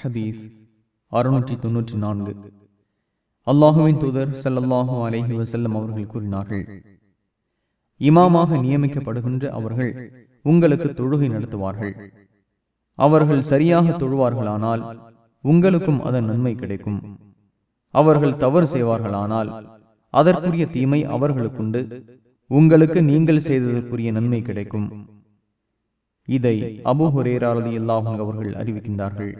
ஹபீஸ் அறுநூற்றி தொன்னூற்றி நான்கு. அல்லாஹுவின் தூதர் ஸல்லல்லாஹு அலஹி வசல்லம் அவர்கள் கூறினார்கள் இமாமாக நியமிக்கப்படுகின்ற அவர்கள் உங்களுக்கு தொழுகை நடத்துவார்கள். அவர்கள் சரியாக தொழுவார்களானால் உங்களுக்கும் அதன் நன்மை கிடைக்கும். அவர்கள் தவறு செய்வார்களானால் அதற்குரிய தீமை அவர்களுக்குண்டு உங்களுக்கு நீங்கள் செய்ததற்குரிய நன்மை கிடைக்கும். இதை அபு ஹுரேரா ரலியல்லாஹு அவர்கள் அறிவிக்கின்றார்கள்.